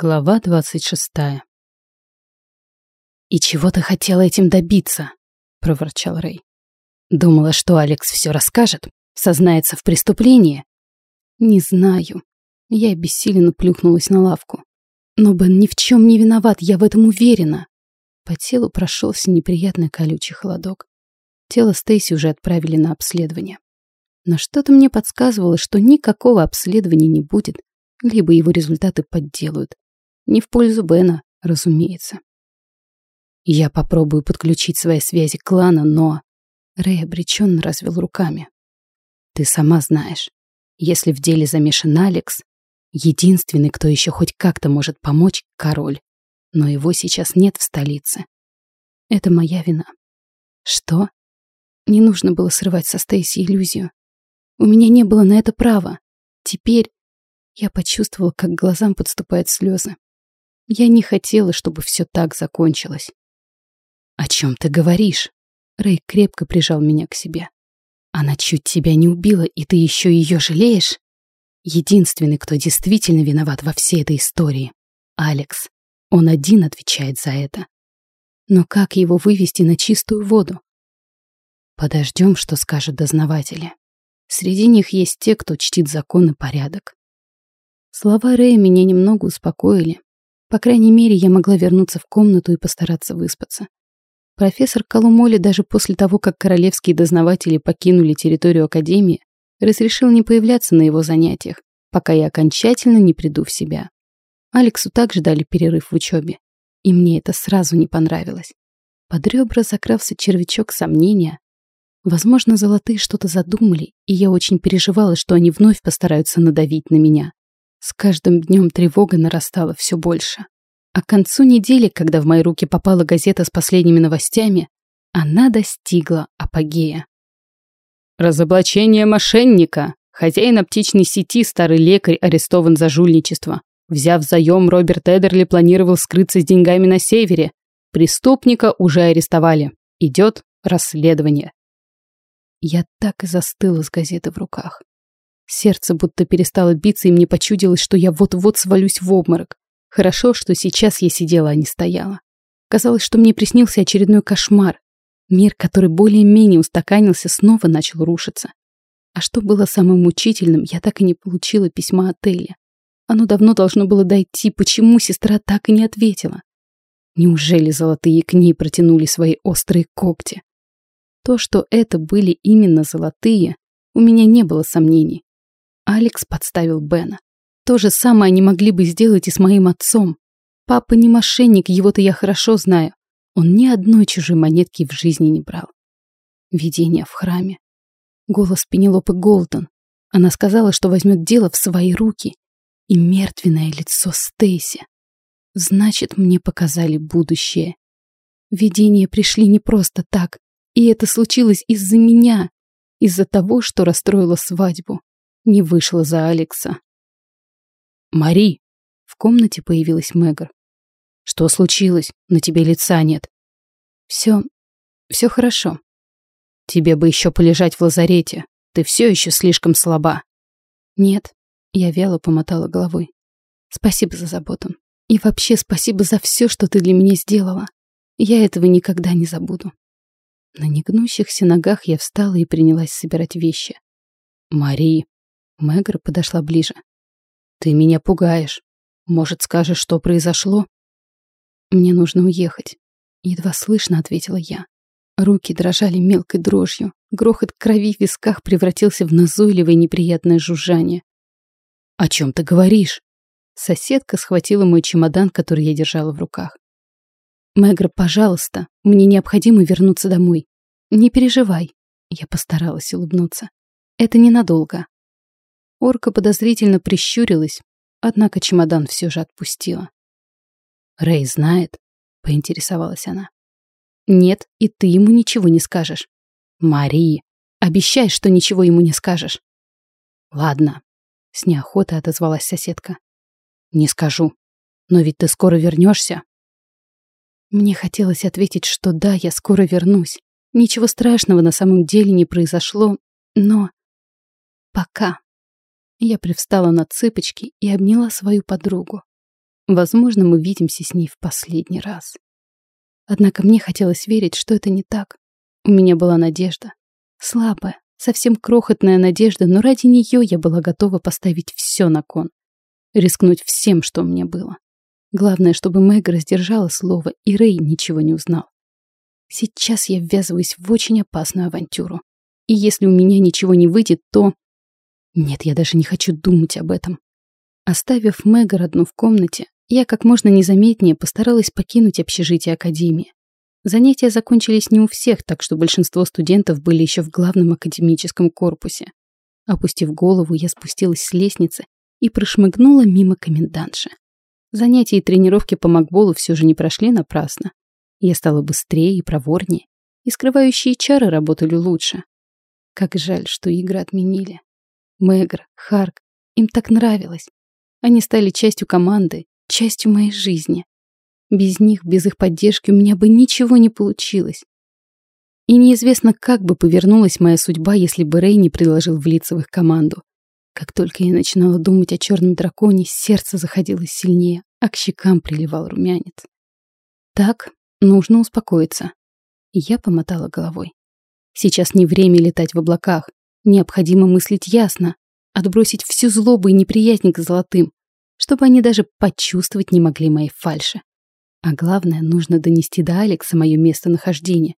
Глава двадцать шестая. «И чего ты хотела этим добиться?» — проворчал Рэй. «Думала, что Алекс все расскажет, сознается в преступлении?» «Не знаю». Я бессиленно плюхнулась на лавку. «Но Бен ни в чем не виноват, я в этом уверена». По телу прошелся неприятный колючий холодок. Тело Стейси уже отправили на обследование. Но что-то мне подсказывало, что никакого обследования не будет, либо его результаты подделают. Не в пользу Бена, разумеется. Я попробую подключить свои связи клана, но... Рэй обреченно развел руками. Ты сама знаешь, если в деле замешан Алекс, единственный, кто еще хоть как-то может помочь, король. Но его сейчас нет в столице. Это моя вина. Что? Не нужно было срывать со Стейси иллюзию. У меня не было на это права. Теперь я почувствовала, как к глазам подступают слезы. Я не хотела, чтобы все так закончилось. «О чем ты говоришь?» Рэй крепко прижал меня к себе. «Она чуть тебя не убила, и ты еще ее жалеешь?» Единственный, кто действительно виноват во всей этой истории — Алекс. Он один отвечает за это. Но как его вывести на чистую воду? Подождем, что скажут дознаватели. Среди них есть те, кто чтит закон и порядок. Слова Рэя меня немного успокоили. По крайней мере, я могла вернуться в комнату и постараться выспаться. Профессор Колумоли даже после того, как королевские дознаватели покинули территорию Академии, разрешил не появляться на его занятиях, пока я окончательно не приду в себя. Алексу также дали перерыв в учебе, и мне это сразу не понравилось. Под ребра закрався червячок сомнения. Возможно, золотые что-то задумали, и я очень переживала, что они вновь постараются надавить на меня. С каждым днем тревога нарастала все больше. А к концу недели, когда в мои руки попала газета с последними новостями, она достигла апогея. Разоблачение мошенника. Хозяин аптечной сети, старый лекарь, арестован за жульничество. Взяв заем, Роберт Эдерли планировал скрыться с деньгами на севере. Преступника уже арестовали. Идет расследование. Я так и застыла с газетой в руках. Сердце будто перестало биться, и мне почудилось, что я вот-вот свалюсь в обморок. Хорошо, что сейчас я сидела, а не стояла. Казалось, что мне приснился очередной кошмар. Мир, который более-менее устаканился, снова начал рушиться. А что было самым мучительным, я так и не получила письма от Элли. Оно давно должно было дойти, почему сестра так и не ответила? Неужели золотые к ней протянули свои острые когти? То, что это были именно золотые, у меня не было сомнений. Алекс подставил Бена. То же самое они могли бы сделать и с моим отцом. Папа не мошенник, его-то я хорошо знаю. Он ни одной чужой монетки в жизни не брал. Видение в храме. Голос Пенелопы Голден. Она сказала, что возьмет дело в свои руки. И мертвенное лицо Стейси. Значит, мне показали будущее. Видения пришли не просто так. И это случилось из-за меня. Из-за того, что расстроила свадьбу не вышла за Алекса. «Мари!» В комнате появилась Мэгр. «Что случилось? На тебе лица нет». «Все... все хорошо». «Тебе бы еще полежать в лазарете. Ты все еще слишком слаба». «Нет». Я вяло помотала головой. «Спасибо за заботу. И вообще спасибо за все, что ты для меня сделала. Я этого никогда не забуду». На негнущихся ногах я встала и принялась собирать вещи. «Мари!» Мэгр подошла ближе. «Ты меня пугаешь. Может, скажешь, что произошло?» «Мне нужно уехать», — едва слышно ответила я. Руки дрожали мелкой дрожью. Грохот крови в висках превратился в назойливое неприятное жужжание. «О чем ты говоришь?» Соседка схватила мой чемодан, который я держала в руках. «Мэгр, пожалуйста, мне необходимо вернуться домой. Не переживай». Я постаралась улыбнуться. «Это ненадолго. Орка подозрительно прищурилась, однако чемодан все же отпустила. «Рэй знает?» — поинтересовалась она. «Нет, и ты ему ничего не скажешь». «Мари, обещай, что ничего ему не скажешь». «Ладно», — с неохотой отозвалась соседка. «Не скажу. Но ведь ты скоро вернешься. Мне хотелось ответить, что да, я скоро вернусь. Ничего страшного на самом деле не произошло, но... Пока. Я привстала на цыпочки и обняла свою подругу. Возможно, мы видимся с ней в последний раз. Однако мне хотелось верить, что это не так. У меня была надежда. Слабая, совсем крохотная надежда, но ради нее я была готова поставить все на кон. Рискнуть всем, что у меня было. Главное, чтобы Мэг раздержала слово, и Рэй ничего не узнал. Сейчас я ввязываюсь в очень опасную авантюру. И если у меня ничего не выйдет, то... Нет, я даже не хочу думать об этом. Оставив Мэгар одну в комнате, я как можно незаметнее постаралась покинуть общежитие Академии. Занятия закончились не у всех, так что большинство студентов были еще в главном академическом корпусе. Опустив голову, я спустилась с лестницы и прошмыгнула мимо комендантши. Занятия и тренировки по макболу все же не прошли напрасно. Я стала быстрее и проворнее, и скрывающие чары работали лучше. Как жаль, что игры отменили. Мэгр, Харк, им так нравилось. Они стали частью команды, частью моей жизни. Без них, без их поддержки у меня бы ничего не получилось. И неизвестно, как бы повернулась моя судьба, если бы Рэй не предложил влиться в их команду. Как только я начинала думать о черном драконе, сердце заходилось сильнее, а к щекам приливал румянец. Так, нужно успокоиться. Я помотала головой. Сейчас не время летать в облаках. Необходимо мыслить ясно, отбросить всю злобу и неприязнь к золотым, чтобы они даже почувствовать не могли моей фальши. А главное, нужно донести до Алекса мое местонахождение.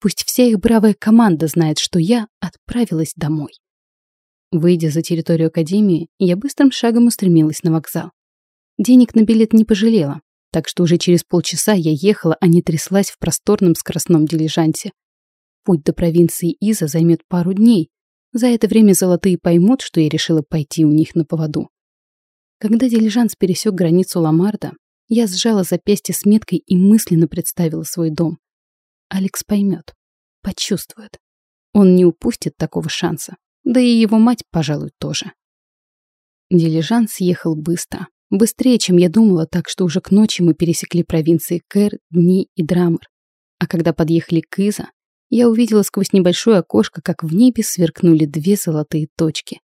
Пусть вся их бравая команда знает, что я отправилась домой. Выйдя за территорию Академии, я быстрым шагом устремилась на вокзал. Денег на билет не пожалела, так что уже через полчаса я ехала, а не тряслась в просторном скоростном дилижансе. Путь до провинции Иза займет пару дней. За это время золотые поймут, что я решила пойти у них на поводу. Когда дилижанс пересек границу Ламарда, я сжала запястье с меткой и мысленно представила свой дом. Алекс поймет, почувствует. Он не упустит такого шанса. Да и его мать, пожалуй, тоже. Дилижанс ехал быстро. Быстрее, чем я думала, так что уже к ночи мы пересекли провинции Кэр, Дни и Драмер. А когда подъехали к Иза, я увидела сквозь небольшое окошко, как в небе сверкнули две золотые точки.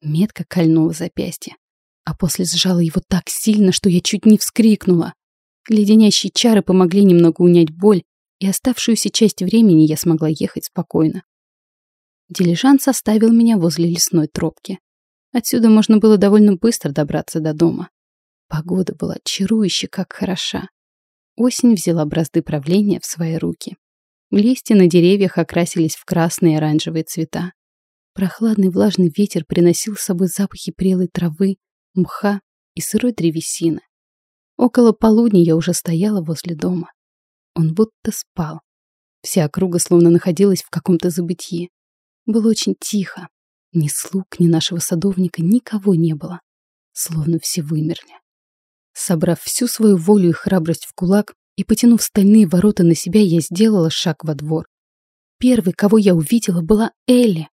Метка кольнула запястье, а после сжала его так сильно, что я чуть не вскрикнула. Леденящие чары помогли немного унять боль, и оставшуюся часть времени я смогла ехать спокойно. Дилижанс оставил меня возле лесной тропки. Отсюда можно было довольно быстро добраться до дома. Погода была чарующе, как хороша. Осень взяла бразды правления в свои руки. Листья на деревьях окрасились в красные и оранжевые цвета. Прохладный влажный ветер приносил с собой запахи прелой травы, мха и сырой древесины. Около полудня я уже стояла возле дома. Он будто спал. Вся округа словно находилась в каком-то забытии. Было очень тихо. Ни слуг, ни нашего садовника, никого не было. Словно все вымерли. Собрав всю свою волю и храбрость в кулак и потянув стальные ворота на себя, я сделала шаг во двор. Первой, кого я увидела, была Элли.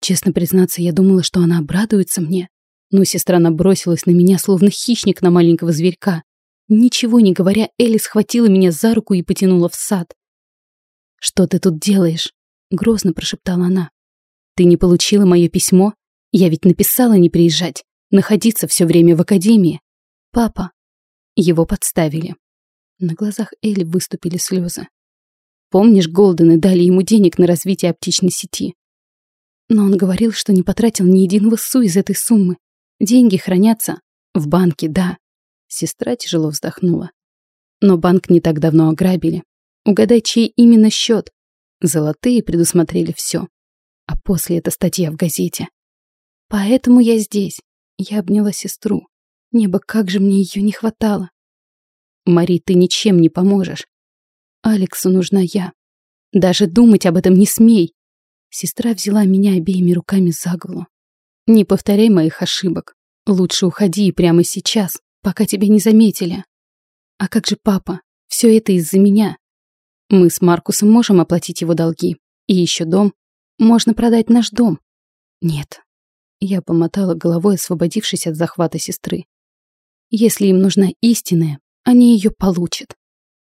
Честно признаться, я думала, что она обрадуется мне. Но сестра набросилась на меня, словно хищник на маленького зверька. Ничего не говоря, Элли схватила меня за руку и потянула в сад. «Что ты тут делаешь?» — грозно прошептала она. Ты не получила мое письмо? Я ведь написала не приезжать, находиться все время в академии. Папа. Его подставили. На глазах Элли выступили слезы. Помнишь, Голдены дали ему денег на развитие оптичной сети? Но он говорил, что не потратил ни единого су из этой суммы. Деньги хранятся в банке, да. Сестра тяжело вздохнула. Но банк не так давно ограбили. Угадай, чей именно счет. Золотые предусмотрели все. А после эта статья в газете. Поэтому я здесь. Я обняла сестру. Небо, как же мне ее не хватало. Мари, ты ничем не поможешь. Алексу нужна я. Даже думать об этом не смей. Сестра взяла меня обеими руками за голову. Не повторяй моих ошибок. Лучше уходи прямо сейчас, пока тебя не заметили. А как же папа? Все это из-за меня. Мы с Маркусом можем оплатить его долги. И еще дом. Можно продать наш дом. Нет. Я помотала головой, освободившись от захвата сестры. Если им нужна истинная, они ее получат.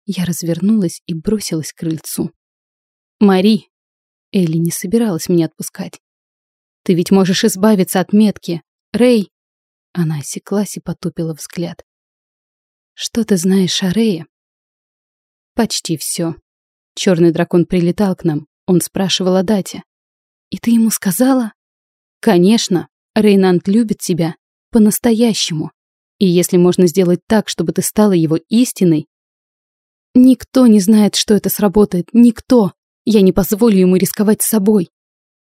Я развернулась и бросилась к крыльцу. «Мари!» Элли не собиралась меня отпускать. «Ты ведь можешь избавиться от метки. Рэй!» Она осеклась и потупила взгляд. Что ты знаешь о Рее? Почти все. Черный дракон прилетал к нам. Он спрашивал о дате. И ты ему сказала? Конечно. Рейнант любит тебя. По-настоящему. И если можно сделать так, чтобы ты стала его истиной... Никто не знает, что это сработает. Никто. Я не позволю ему рисковать собой.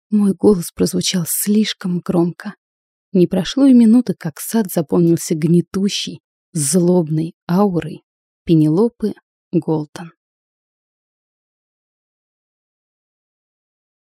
Мой голос прозвучал слишком громко. Не прошло и минуты, как сад заполнился гнетущей, злобной аурой Пенелопы Голтон.